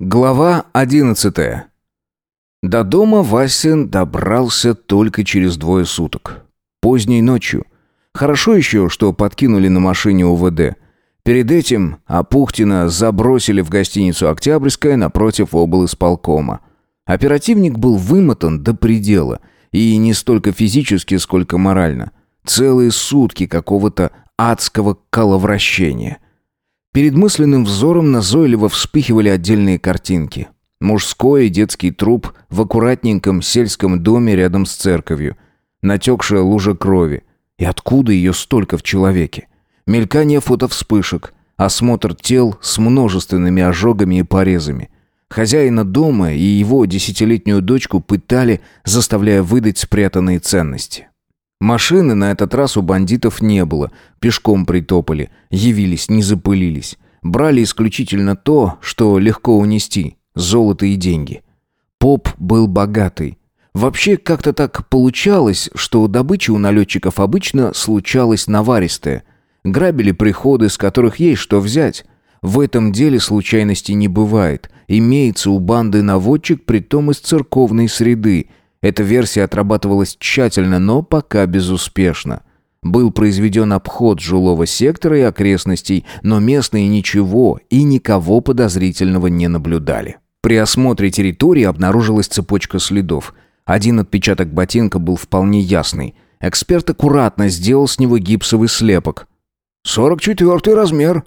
Глава одиннадцатая. До дома Васин добрался только через двое суток. Поздней ночью. Хорошо еще, что подкинули на машине УВД. Перед этим Апухтина забросили в гостиницу «Октябрьская» напротив облсполкома. Оперативник был вымотан до предела. И не столько физически, сколько морально. Целые сутки какого-то адского коловращения – Перед мысленным взором назойливо вспыхивали отдельные картинки. Мужской и детский труп в аккуратненьком сельском доме рядом с церковью. Натекшая лужа крови. И откуда ее столько в человеке? Мелькание фотовспышек. Осмотр тел с множественными ожогами и порезами. Хозяина дома и его десятилетнюю дочку пытали, заставляя выдать спрятанные ценности. Машины на этот раз у бандитов не было, пешком притопали, явились, не запылились. Брали исключительно то, что легко унести – золото и деньги. Поп был богатый. Вообще как-то так получалось, что добыча у налетчиков обычно случалась наваристая. Грабили приходы, с которых есть что взять. В этом деле случайностей не бывает. Имеется у банды наводчик, притом из церковной среды – эта версия отрабатывалась тщательно, но пока безуспешно. Был произведен обход жилого сектора и окрестностей, но местные ничего и никого подозрительного не наблюдали. При осмотре территории обнаружилась цепочка следов. Один отпечаток ботинка был вполне ясный. Эксперт аккуратно сделал с него гипсовый слепок. «Сорок четвертый размер».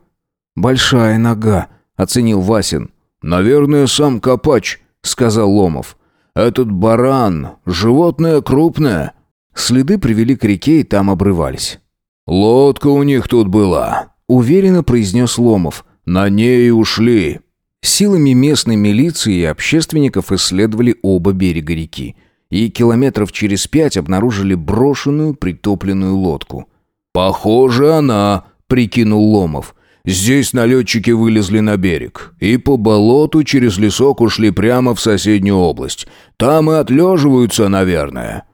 «Большая нога», — оценил Васин. «Наверное, сам Копач», — сказал Ломов. Этот баран, животное крупное». Следы привели к реке и там обрывались. «Лодка у них тут была», — уверенно произнес Ломов. «На ней и ушли». Силами местной милиции и общественников исследовали оба берега реки. И километров через пять обнаружили брошенную притопленную лодку. «Похоже, она», — прикинул Ломов. Здесь налетчики вылезли на берег и по болоту через лесок ушли прямо в соседнюю область. Там и отлеживаются, наверное».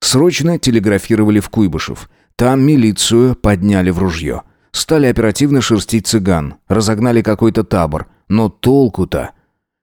Срочно телеграфировали в Куйбышев. Там милицию подняли в ружье. Стали оперативно шерстить цыган. Разогнали какой-то табор. Но толку-то...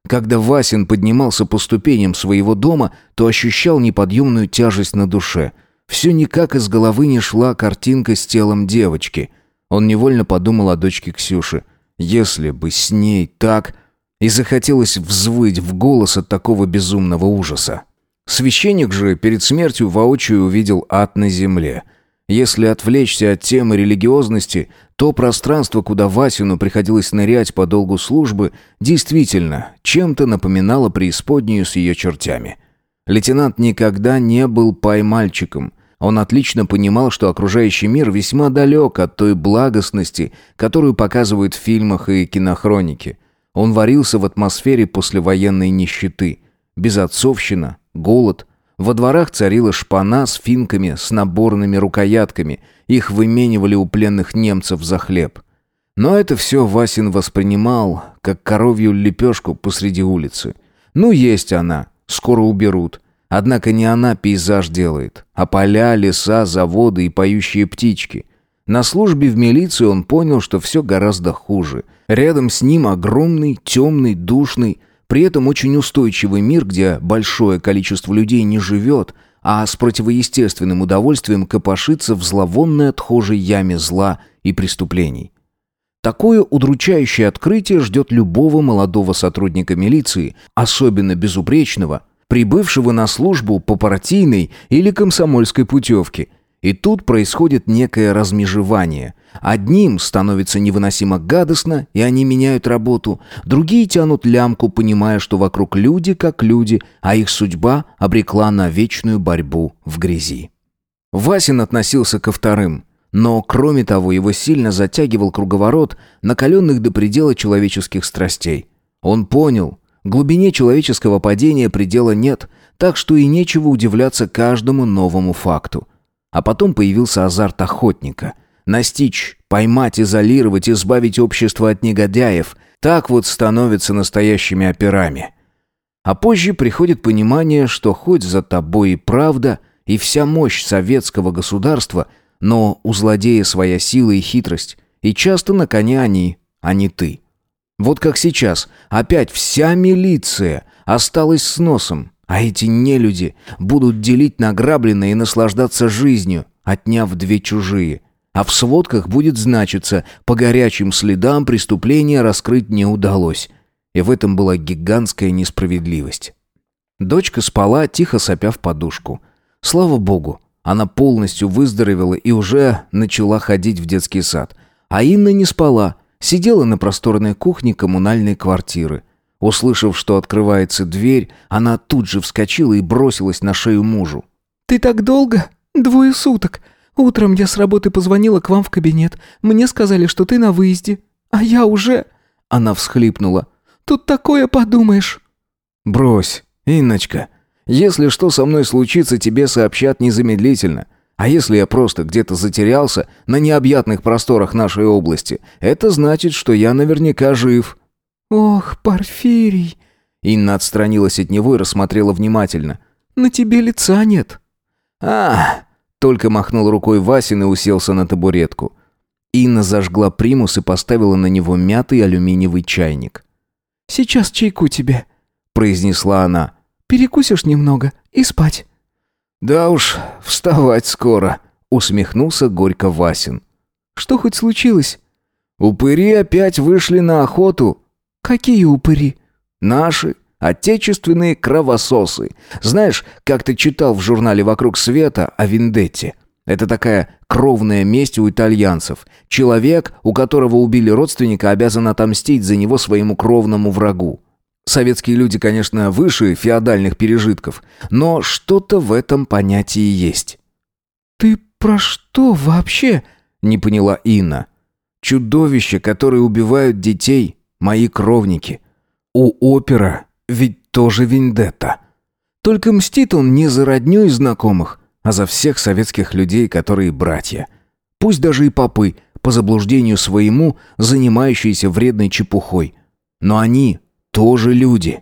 Когда Васин поднимался по ступеням своего дома, то ощущал неподъемную тяжесть на душе. Все никак из головы не шла картинка с телом девочки — он невольно подумал о дочке Ксюши. Если бы с ней так... И захотелось взвыть в голос от такого безумного ужаса. Священник же перед смертью воочию увидел ад на земле. Если отвлечься от темы религиозности, то пространство, куда Васину приходилось нырять по долгу службы, действительно чем-то напоминало преисподнюю с ее чертями. Лейтенант никогда не был пай-мальчиком – он отлично понимал, что окружающий мир весьма далек от той благостности, которую показывают в фильмах и кинохронике. Он варился в атмосфере послевоенной нищеты. Безотцовщина, голод. Во дворах царила шпана с финками, с наборными рукоятками. Их выменивали у пленных немцев за хлеб. Но это все Васин воспринимал, как коровью лепешку посреди улицы. Ну, есть она, скоро уберут. Однако не она пейзаж делает, а поля, леса, заводы и поющие птички. На службе в милиции он понял, что все гораздо хуже. Рядом с ним огромный, темный, душный, при этом очень устойчивый мир, где большое количество людей не живет, а с противоестественным удовольствием копошится в зловонной отхожей яме зла и преступлений. Такое удручающее открытие ждет любого молодого сотрудника милиции, особенно безупречного – прибывшего на службу по партийной или комсомольской путевке. И тут происходит некое размежевание. Одним становится невыносимо гадостно, и они меняют работу. Другие тянут лямку, понимая, что вокруг люди как люди, а их судьба обрекла на вечную борьбу в грязи. Васин относился ко вторым. Но, кроме того, его сильно затягивал круговорот накаленных до предела человеческих страстей. Он понял, Глубине человеческого падения предела нет, так что и нечего удивляться каждому новому факту. А потом появился азарт охотника. Настичь, поймать, изолировать, избавить общество от негодяев. Так вот становятся настоящими операми. А позже приходит понимание, что хоть за тобой и правда, и вся мощь советского государства, но у злодея своя сила и хитрость, и часто на коне они, а не ты. Вот как сейчас, опять вся милиция осталась с носом, а эти нелюди будут делить награбленное и наслаждаться жизнью, отняв две чужие. А в сводках будет значиться, по горячим следам преступления раскрыть не удалось. И в этом была гигантская несправедливость. Дочка спала, тихо сопя в подушку. Слава богу, она полностью выздоровела и уже начала ходить в детский сад. А Инна не спала, сидела на просторной кухне коммунальной квартиры. Услышав, что открывается дверь, она тут же вскочила и бросилась на шею мужу. «Ты так долго? Двое суток. Утром я с работы позвонила к вам в кабинет. Мне сказали, что ты на выезде. А я уже...» Она всхлипнула. «Тут такое подумаешь». «Брось, Инночка. Если что со мной случится, тебе сообщат незамедлительно. А если я просто где-то затерялся на необъятных просторах нашей области, это значит, что я наверняка жив». «Ох, Порфирий!» Инна отстранилась от него и рассмотрела внимательно. «На тебе лица нет». «А!» Только махнул рукой Васин и уселся на табуретку. Инна зажгла примус и поставила на него мятый алюминиевый чайник. «Сейчас чайку тебе», — произнесла она. «Перекусишь немного и спать». «Да уж, вставать скоро», — усмехнулся горько Васин. «Что хоть случилось?» «Упыри опять вышли на охоту». «Какие упыри?» «Наши, отечественные кровососы. Знаешь, как ты читал в журнале «Вокруг света» о Вендетте?» Это такая кровная месть у итальянцев. Человек, у которого убили родственника, обязан отомстить за него своему кровному врагу. Советские люди, конечно, выше феодальных пережитков, но что-то в этом понятии есть. «Ты про что вообще?» — не поняла Инна. «Чудовища, которые убивают детей, мои кровники. У опера ведь тоже вендетта. Только мстит он не за родню и знакомых, а за всех советских людей, которые братья. Пусть даже и попы, по заблуждению своему, занимающиеся вредной чепухой. Но они тоже люди.